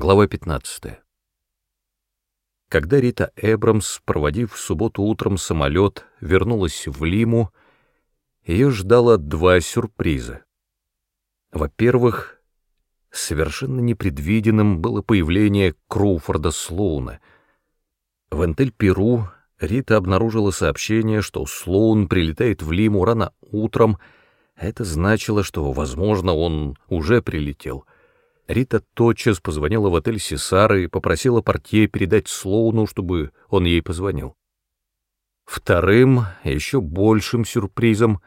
Глава 15. Когда Рита Эбрамс, проводив в субботу утром самолет, вернулась в Лиму, ее ждало два сюрприза. Во-первых, совершенно непредвиденным было появление Кроуфорда Слоуна. В Энтель-Перу Рита обнаружила сообщение, что Слоун прилетает в Лиму рано утром, это значило, что, возможно, он уже прилетел — Рита тотчас позвонила в отель Сесары и попросила портье передать Слоуну, чтобы он ей позвонил. Вторым, еще большим сюрпризом,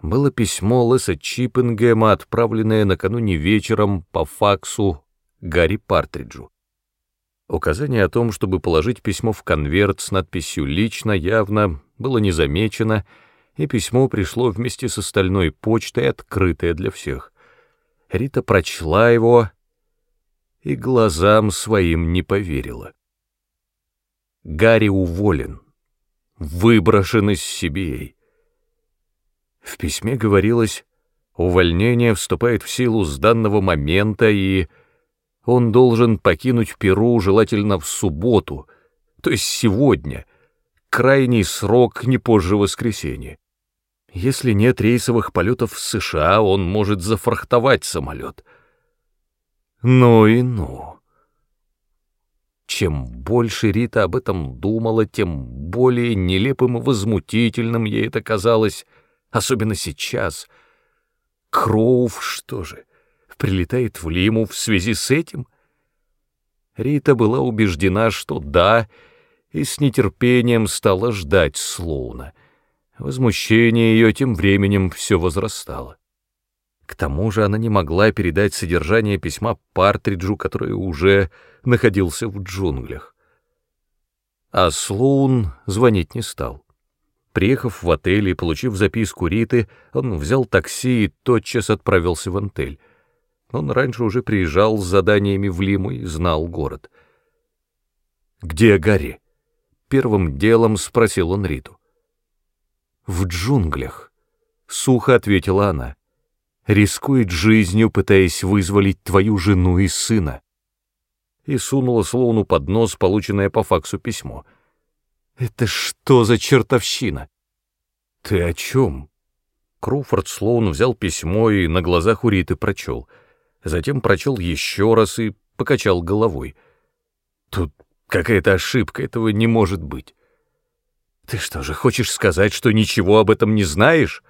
было письмо Леса Чиппингема, отправленное накануне вечером по факсу Гарри Партриджу. Указание о том, чтобы положить письмо в конверт с надписью «Лично» явно было не замечено, и письмо пришло вместе с остальной почтой, открытое для всех. Рита прочла его и глазам своим не поверила. Гарри уволен, выброшен из Сибией. В письме говорилось, увольнение вступает в силу с данного момента, и он должен покинуть Перу желательно в субботу, то есть сегодня, крайний срок не позже воскресенья. Если нет рейсовых полетов в США, он может зафрахтовать самолет. Ну и ну. Чем больше Рита об этом думала, тем более нелепым и возмутительным ей это казалось, особенно сейчас. Кроув, что же, прилетает в Лиму в связи с этим? Рита была убеждена, что да, и с нетерпением стала ждать Слоуна — Возмущение ее тем временем все возрастало. К тому же она не могла передать содержание письма Партриджу, который уже находился в джунглях. А Слоун звонить не стал. Приехав в отель и получив записку Риты, он взял такси и тотчас отправился в Антель. Он раньше уже приезжал с заданиями в Лиму и знал город. «Где Гарри?» — первым делом спросил он Риту в джунглях», — сухо ответила она. «Рискует жизнью, пытаясь вызволить твою жену и сына». И сунула Слоуну под нос полученное по факсу письмо. «Это что за чертовщина?» «Ты о чем?» Кроуфорд Слоун взял письмо и на глазах у Риты прочел. Затем прочел еще раз и покачал головой. «Тут какая-то ошибка, этого не может быть». «Ты что же, хочешь сказать, что ничего об этом не знаешь?»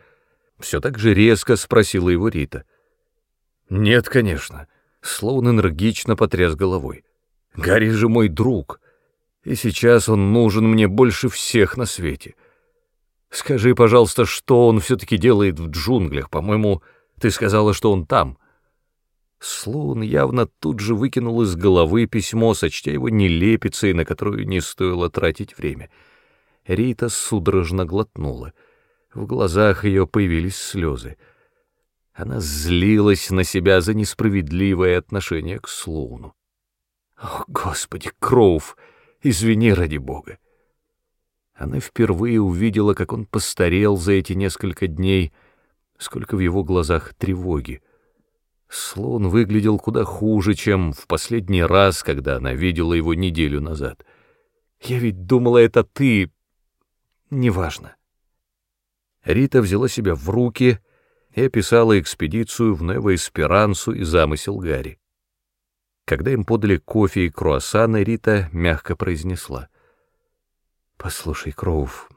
Все так же резко спросила его Рита. «Нет, конечно», — словно энергично потряс головой. «Гарри же мой друг, и сейчас он нужен мне больше всех на свете. Скажи, пожалуйста, что он все-таки делает в джунглях? По-моему, ты сказала, что он там». Слоун явно тут же выкинул из головы письмо, сочтя его нелепицей, на которую не стоило тратить время — Рита судорожно глотнула. В глазах ее появились слезы. Она злилась на себя за несправедливое отношение к Слоуну. «О, Господи, Кроув, извини ради Бога!» Она впервые увидела, как он постарел за эти несколько дней, сколько в его глазах тревоги. Слон выглядел куда хуже, чем в последний раз, когда она видела его неделю назад. «Я ведь думала, это ты, неважно. Рита взяла себя в руки и описала экспедицию в Нево-Эсперансу и замысел Гарри. Когда им подали кофе и круассаны, Рита мягко произнесла. «Послушай, Кроув,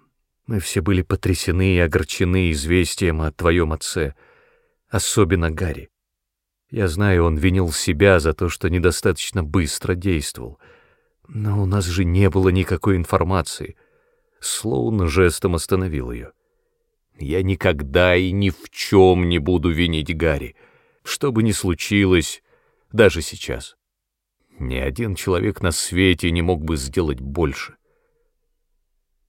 мы все были потрясены и огорчены известием о твоем отце, особенно Гарри. Я знаю, он винил себя за то, что недостаточно быстро действовал, но у нас же не было никакой информации». Слоун жестом остановил ее. «Я никогда и ни в чем не буду винить Гарри, что бы ни случилось, даже сейчас. Ни один человек на свете не мог бы сделать больше».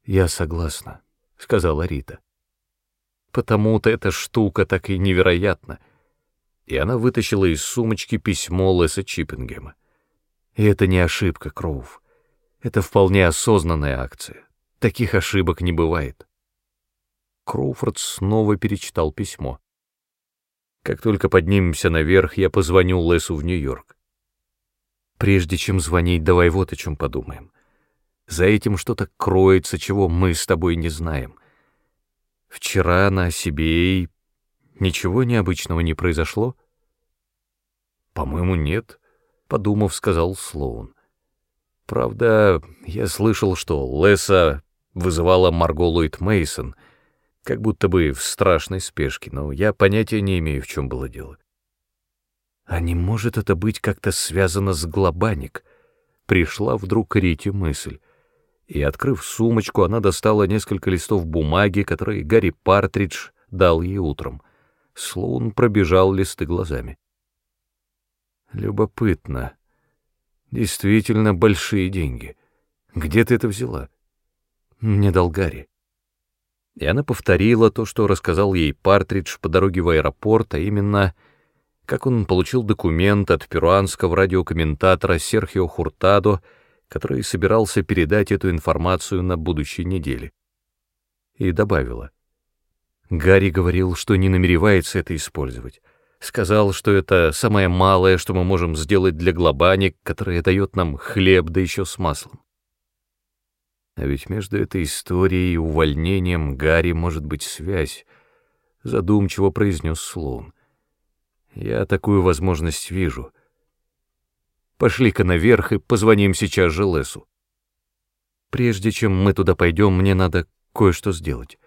«Я согласна», — сказала Рита. «Потому-то эта штука так и невероятна». И она вытащила из сумочки письмо Леса Чиппингема. И это не ошибка, Кроув. Это вполне осознанная акция. Таких ошибок не бывает. Кроуфорд снова перечитал письмо. Как только поднимемся наверх, я позвоню Лесу в Нью-Йорк. Прежде чем звонить, давай вот о чем подумаем. За этим что-то кроется, чего мы с тобой не знаем. Вчера на себе и ничего необычного не произошло? По-моему, нет, подумав, сказал Слоун. Правда, я слышал, что Леса вызывала Марго Ллойд Мейсон, как будто бы в страшной спешке, но я понятия не имею, в чем было дело. А не может это быть как-то связано с Глобаник? Пришла вдруг Рите мысль. И, открыв сумочку, она достала несколько листов бумаги, которые Гарри Партридж дал ей утром. Слоун пробежал листы глазами. Любопытно. Действительно большие деньги. Где ты это взяла? Мне дал Гарри. И она повторила то, что рассказал ей Партридж по дороге в аэропорт, а именно как он получил документ от перуанского радиокомментатора Серхио Хуртадо, который собирался передать эту информацию на будущей неделе. И добавила. Гарри говорил, что не намеревается это использовать. Сказал, что это самое малое, что мы можем сделать для глобаник, которое дает нам хлеб, да еще с маслом. А ведь между этой историей и увольнением Гарри может быть связь, задумчиво произнес Слоун. Я такую возможность вижу. Пошли-ка наверх и позвоним сейчас же Лесу. Прежде чем мы туда пойдем, мне надо кое-что сделать,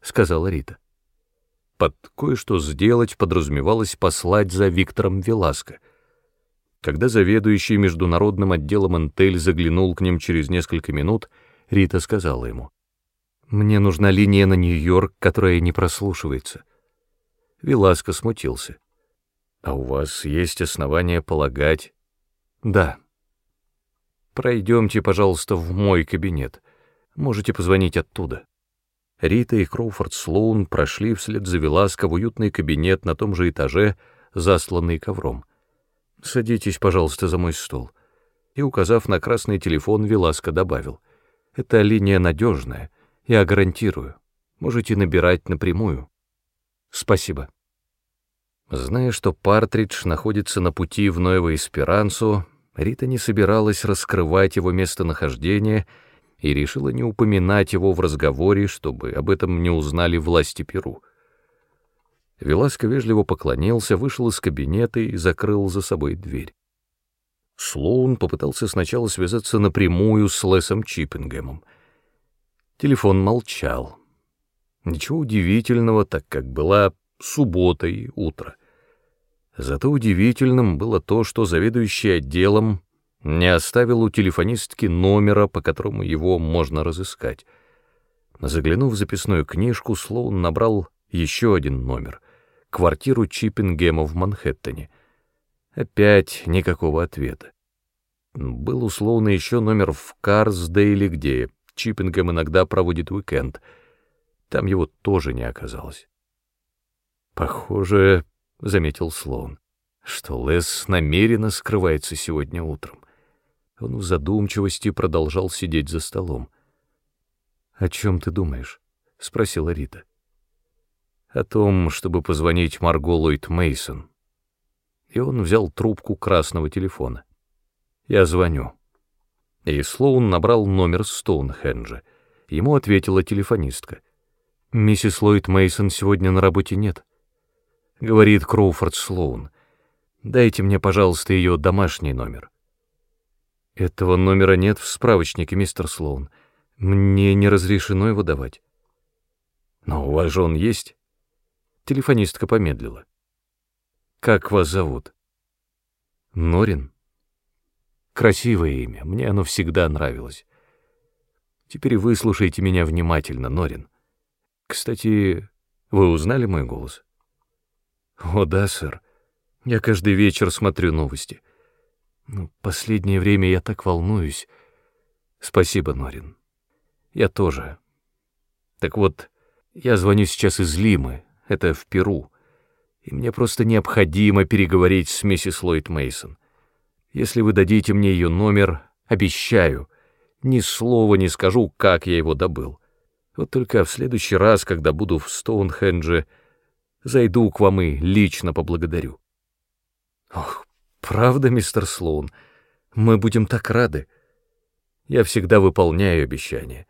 сказала Рита. Под кое-что сделать подразумевалось послать за Виктором Веласко. Когда заведующий международным отделом Интель заглянул к ним через несколько минут, Рита сказала ему, «Мне нужна линия на Нью-Йорк, которая не прослушивается». Веласко смутился. А у вас есть основания полагать? Да. Пройдемте, пожалуйста, в мой кабинет. Можете позвонить оттуда. Рита и Кроуфорд Слоун прошли вслед за Веласко в уютный кабинет на том же этаже, засланный ковром. «Садитесь, пожалуйста, за мой стол». И, указав на красный телефон, Веласко добавил. «Эта линия надежная, я гарантирую. Можете набирать напрямую». «Спасибо». Зная, что Партридж находится на пути в Ново-Эсперансу, Рита не собиралась раскрывать его местонахождение и решила не упоминать его в разговоре, чтобы об этом не узнали власти Перу. Веласко вежливо поклонился, вышел из кабинета и закрыл за собой дверь. Слоун попытался сначала связаться напрямую с Лесом Чиппингемом. Телефон молчал. Ничего удивительного, так как была суббота и утро. Зато удивительным было то, что заведующий отделом не оставил у телефонистки номера, по которому его можно разыскать. Заглянув в записную книжку, Слоун набрал еще один номер — квартиру Чиппингема в Манхэттене. Опять никакого ответа. Был у Слоуна еще номер в Карсдейле, где Чиппингем иногда проводит уикенд. Там его тоже не оказалось. Похоже, — заметил Слоун, — что Лес намеренно скрывается сегодня утром. Он в задумчивости продолжал сидеть за столом. «О чем ты думаешь?» — спросила Рита. «О том, чтобы позвонить Марго Ллойд Мейсон. И он взял трубку красного телефона. «Я звоню». И Слоун набрал номер Стоунхенджа. Ему ответила телефонистка. «Миссис Ллойд Мейсон сегодня на работе нет». — говорит Кроуфорд Слоун. «Дайте мне, пожалуйста, ее домашний номер». «Этого номера нет в справочнике, мистер Слоун. Мне не разрешено его давать». «Но у вас же он есть?» Телефонистка помедлила. «Как вас зовут?» «Норин». «Красивое имя, мне оно всегда нравилось. Теперь выслушайте меня внимательно, Норин. Кстати, вы узнали мой голос?» О, да, сэр. Я каждый вечер смотрю новости. Но последнее время я так волнуюсь. Спасибо, Норин. Я тоже. Так вот, я звоню сейчас из Лимы, это в Перу, и мне просто необходимо переговорить с миссис Ллойд Мейсон. Если вы дадите мне ее номер, обещаю, ни слова не скажу, как я его добыл. Вот только в следующий раз, когда буду в Стоунхендже, Зайду к вам и лично поблагодарю. Ох, правда, мистер Слоун? Мы будем так рады. Я всегда выполняю обещания.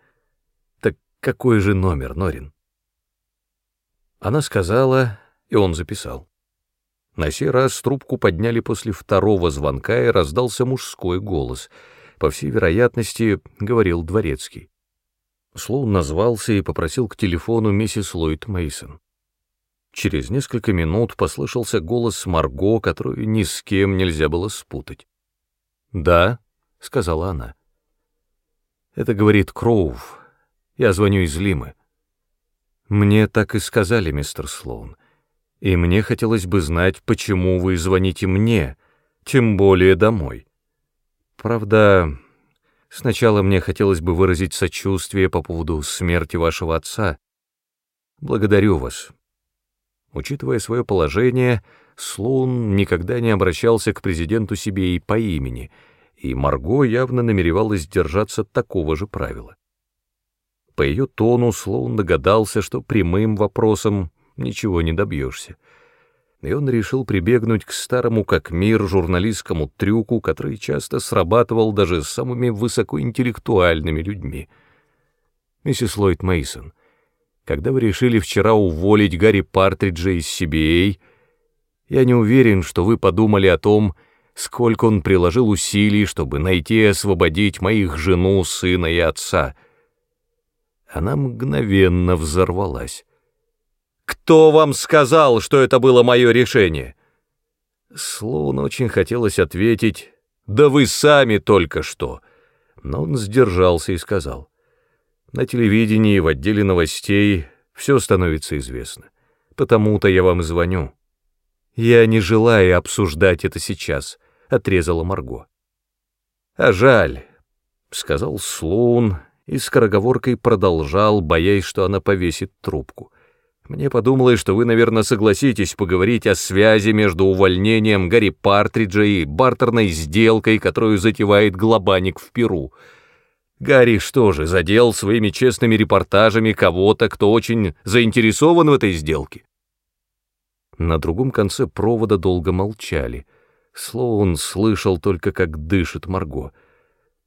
Так какой же номер, Норин? Она сказала, и он записал. На сей раз трубку подняли после второго звонка, и раздался мужской голос. По всей вероятности, говорил дворецкий. Слоун назвался и попросил к телефону миссис Ллойд Мейсон. Через несколько минут послышался голос Марго, которую ни с кем нельзя было спутать. «Да», — сказала она. «Это говорит Кроув. Я звоню из Лимы». «Мне так и сказали, мистер Слоун. И мне хотелось бы знать, почему вы звоните мне, тем более домой. Правда, сначала мне хотелось бы выразить сочувствие по поводу смерти вашего отца. Благодарю вас». Учитывая свое положение, Слоун никогда не обращался к президенту себе и по имени, и Марго явно намеревалась держаться такого же правила. По ее тону Слоун догадался, что прямым вопросом ничего не добьешься. И он решил прибегнуть к старому как мир журналистскому трюку, который часто срабатывал даже с самыми высокоинтеллектуальными людьми. «Миссис Ллойд Мейсон, когда вы решили вчера уволить Гарри Партриджа из CBA, я не уверен, что вы подумали о том, сколько он приложил усилий, чтобы найти и освободить моих жену, сына и отца. Она мгновенно взорвалась. «Кто вам сказал, что это было мое решение?» Словно очень хотелось ответить «Да вы сами только что!» Но он сдержался и сказал — на телевидении, в отделе новостей все становится известно. Потому-то я вам звоню. Я не желаю обсуждать это сейчас, — отрезала Марго. А жаль, — сказал Слоун и скороговоркой продолжал, боясь, что она повесит трубку. Мне подумалось, что вы, наверное, согласитесь поговорить о связи между увольнением Гарри Партриджа и бартерной сделкой, которую затевает Глобаник в Перу — Гарри что же, задел своими честными репортажами кого-то, кто очень заинтересован в этой сделке? На другом конце провода долго молчали. Слово он слышал только, как дышит Марго.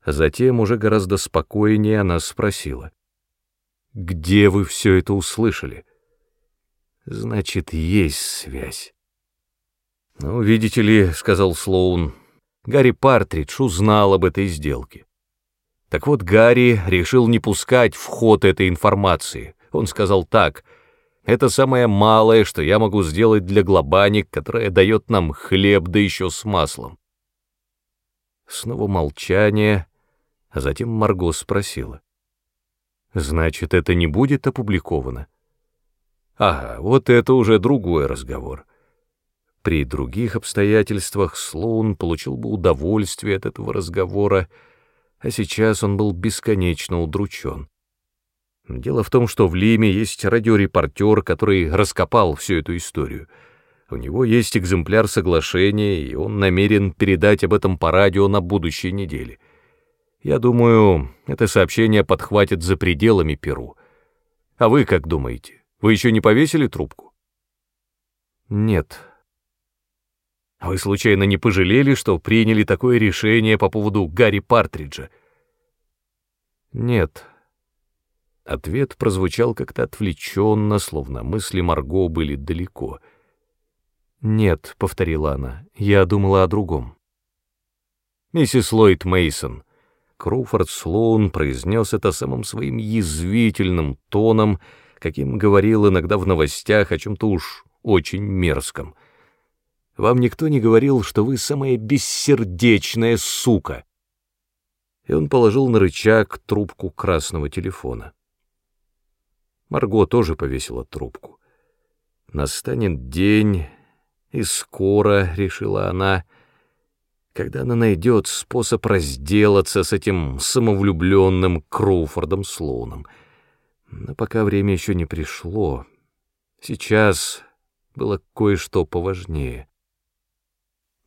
Затем, уже гораздо спокойнее, она спросила. «Где вы все это услышали?» «Значит, есть связь». «Ну, видите ли», — сказал Слоун, — «Гарри Партридж узнал об этой сделке. Так вот, Гарри решил не пускать в ход этой информации. Он сказал так, «Это самое малое, что я могу сделать для глобаник, которая дает нам хлеб, да еще с маслом». Снова молчание, а затем Марго спросила. «Значит, это не будет опубликовано?» «Ага, вот это уже другой разговор». При других обстоятельствах Слоун получил бы удовольствие от этого разговора, а сейчас он был бесконечно удручен. Дело в том, что в Лиме есть радиорепортер, который раскопал всю эту историю. У него есть экземпляр соглашения, и он намерен передать об этом по радио на будущей неделе. Я думаю, это сообщение подхватит за пределами Перу. А вы как думаете? Вы еще не повесили трубку? Нет, вы случайно не пожалели, что приняли такое решение по поводу Гарри Партриджа? Нет. Ответ прозвучал как-то отвлеченно, словно мысли Марго были далеко. «Нет», — повторила она, — «я думала о другом». «Миссис Ллойд Мейсон. Кроуфорд Слоун произнес это самым своим язвительным тоном, каким говорил иногда в новостях о чем-то уж очень мерзком — вам никто не говорил, что вы самая бессердечная сука. И он положил на рычаг трубку красного телефона. Марго тоже повесила трубку. Настанет день, и скоро, — решила она, — когда она найдет способ разделаться с этим самовлюбленным Кроуфордом Слоуном. Но пока время еще не пришло, сейчас было кое-что поважнее.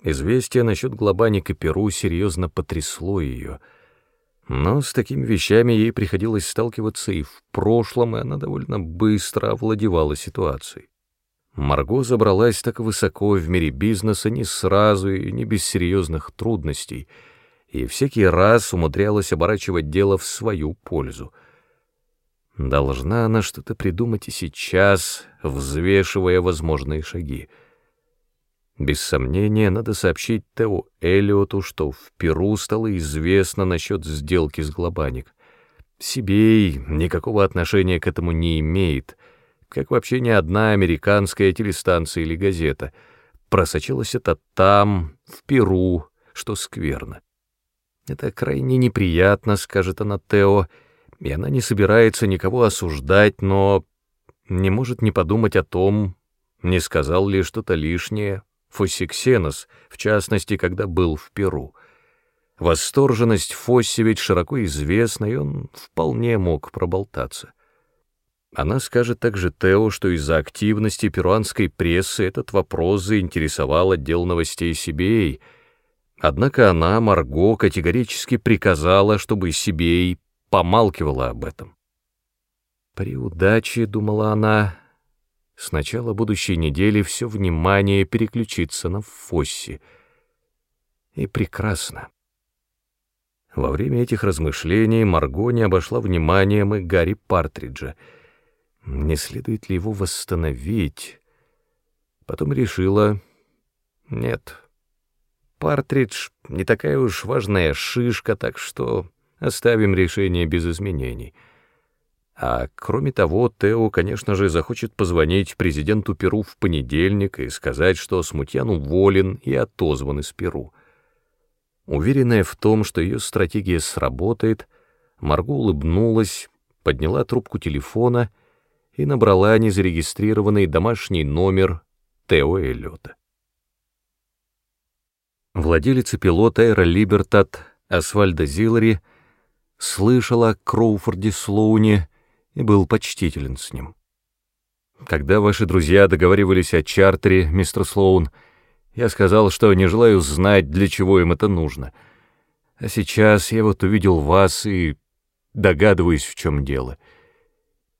Известие насчет Глобаник и Перу серьезно потрясло ее. Но с такими вещами ей приходилось сталкиваться и в прошлом, и она довольно быстро овладевала ситуацией. Марго забралась так высоко в мире бизнеса не сразу и не без серьезных трудностей. и всякий раз умудрялась оборачивать дело в свою пользу. Должна она что-то придумать и сейчас, взвешивая возможные шаги. Без сомнения, надо сообщить Тео Эллиоту, что в Перу стало известно насчет сделки с Глобаник. Сибей никакого отношения к этому не имеет, как вообще ни одна американская телестанция или газета. Просочилось это там, в Перу, что скверно. Это крайне неприятно, скажет она Тео, и она не собирается никого осуждать, но не может не подумать о том, не сказал ли что-то лишнее Фоссиксенос, в частности, когда был в Перу. Восторженность Фосси ведь широко известна, и он вполне мог проболтаться. Она скажет также Тео, что из-за активности перуанской прессы этот вопрос заинтересовал отдел новостей Сибей, однако она, Марго, категорически приказала, чтобы Сибей помалкивала об этом. При удаче, думала она, с начала будущей недели все внимание переключится на Фосси. И прекрасно. Во время этих размышлений Марго не обошла вниманием и Гарри Партриджа. Не следует ли его восстановить? Потом решила... Нет, Партридж не такая уж важная шишка, так что оставим решение без изменений. А кроме того, Тео, конечно же, захочет позвонить президенту Перу в понедельник и сказать, что Смутьян уволен и отозван из Перу. Уверенная в том, что ее стратегия сработает, Марго улыбнулась, подняла трубку телефона и набрала незарегистрированный домашний номер Тео Эллиота. Владелец и пилот Эйра Либертат Асфальда Зиллари слышал о Кроуфорде Слоуне и был почтителен с ним. Когда ваши друзья договаривались о чартере, мистер Слоун, — я сказал, что не желаю знать, для чего им это нужно. А сейчас я вот увидел вас и догадываюсь, в чем дело.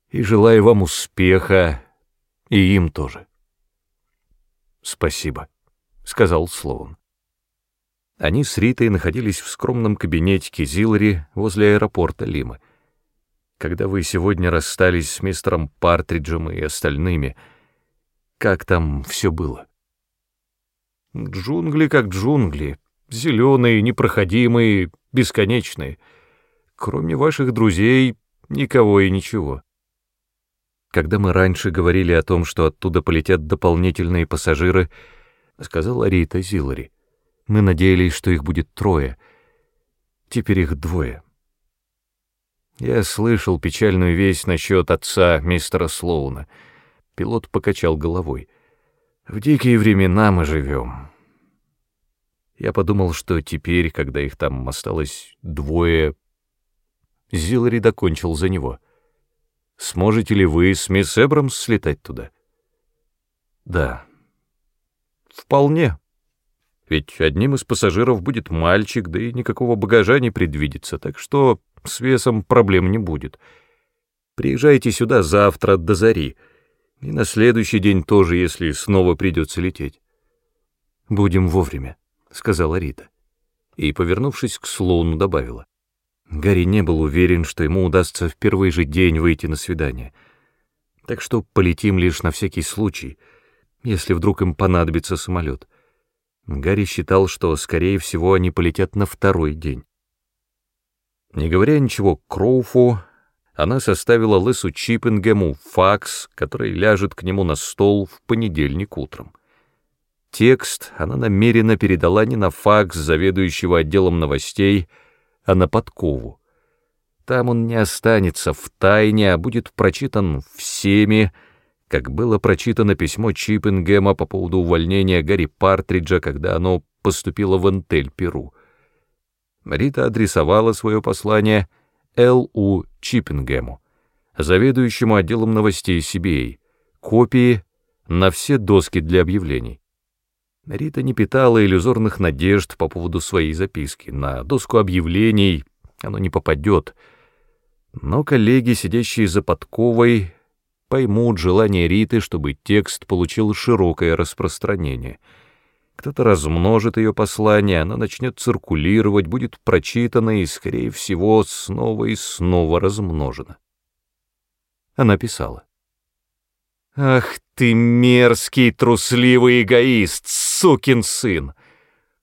И желаю вам успеха, и им тоже. «Спасибо», — сказал Слоун. Они с Ритой находились в скромном кабинетике Зилари возле аэропорта Лимы. Когда вы сегодня расстались с мистером Партриджем и остальными, как там все было? Джунгли как джунгли, зеленые, непроходимые, бесконечные. Кроме ваших друзей, никого и ничего. Когда мы раньше говорили о том, что оттуда полетят дополнительные пассажиры, сказала Рита Зилари, мы надеялись, что их будет трое. Теперь их двое. Я слышал печальную весть насчет отца мистера Слоуна. Пилот покачал головой. В дикие времена мы живем. Я подумал, что теперь, когда их там осталось двое, Зилари докончил за него. Сможете ли вы с мисс Эбрамс слетать туда? Да. Вполне. Ведь одним из пассажиров будет мальчик, да и никакого багажа не предвидится, так что с весом проблем не будет. Приезжайте сюда завтра до зари — и на следующий день тоже, если снова придется лететь. «Будем вовремя», — сказала Рита. И, повернувшись к Слоуну, добавила. Гарри не был уверен, что ему удастся в первый же день выйти на свидание. Так что полетим лишь на всякий случай, если вдруг им понадобится самолет. Гарри считал, что, скорее всего, они полетят на второй день. Не говоря ничего Кроуфу, она составила Лысу Чиппингему факс, который ляжет к нему на стол в понедельник утром. Текст она намеренно передала не на факс заведующего отделом новостей, а на подкову. Там он не останется в тайне, а будет прочитан всеми, как было прочитано письмо Чиппингема по поводу увольнения Гарри Партриджа, когда оно поступило в Энтель, Перу. Рита адресовала свое послание — Л.У. Чиппингему, заведующему отделом новостей CBA, копии на все доски для объявлений. Рита не питала иллюзорных надежд по поводу своей записки. На доску объявлений оно не попадет. Но коллеги, сидящие за подковой, поймут желание Риты, чтобы текст получил широкое распространение. Кто-то размножит ее послание, оно начнет циркулировать, будет прочитано и, скорее всего, снова и снова размножено. Она писала. «Ах ты мерзкий, трусливый эгоист, сукин сын!»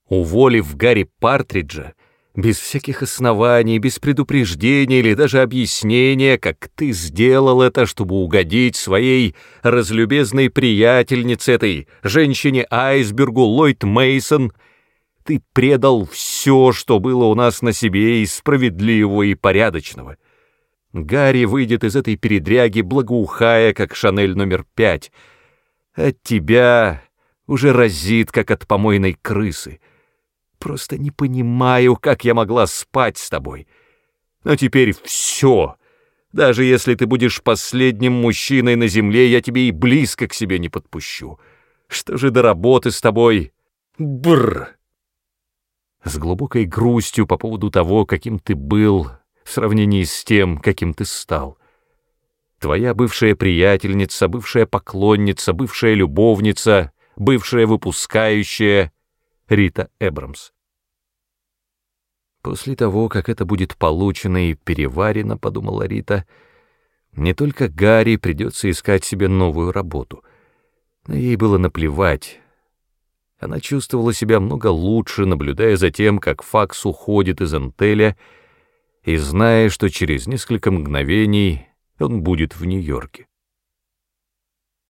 Уволив Гарри Партриджа, без всяких оснований, без предупреждения или даже объяснения, как ты сделал это, чтобы угодить своей разлюбезной приятельнице, этой женщине-айсбергу Ллойд Мейсон, ты предал все, что было у нас на себе, и справедливого, и порядочного. Гарри выйдет из этой передряги, благоухая, как Шанель номер пять. От тебя уже разит, как от помойной крысы. Просто не понимаю, как я могла спать с тобой. Но теперь все. Даже если ты будешь последним мужчиной на земле, я тебе и близко к себе не подпущу. Что же до работы с тобой? Бррр! С глубокой грустью по поводу того, каким ты был, в сравнении с тем, каким ты стал. Твоя бывшая приятельница, бывшая поклонница, бывшая любовница, бывшая выпускающая — Рита Эбрамс. После того, как это будет получено и переварено, подумала Рита, не только Гарри придется искать себе новую работу, но ей было наплевать. Она чувствовала себя много лучше, наблюдая за тем, как Факс уходит из антеля, и зная, что через несколько мгновений он будет в Нью-Йорке.